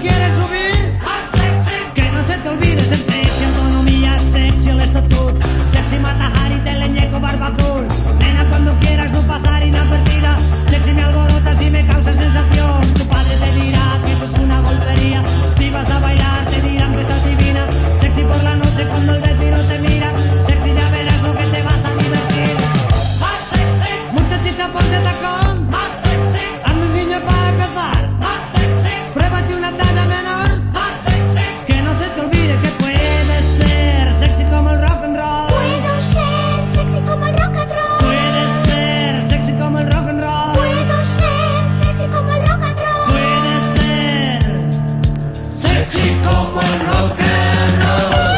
quieres subir sexy. Que no se te olvide ser sexy, autonomía, sexy, el estatut. Sexy matajari, teleñeco, barba azul. Nena, cuando quieras no pasar inadvertida. Sexy me alborotas y me causa sensación. Tu padre te dirá que eso es una golpería. Si vas a bailar te dirán que estás divina. Sexy por la noche cuando el vecino te mira. Sexy ya verás lo que te vas a divertir. Sexy. Muchachita, ponte tacón. como lo que.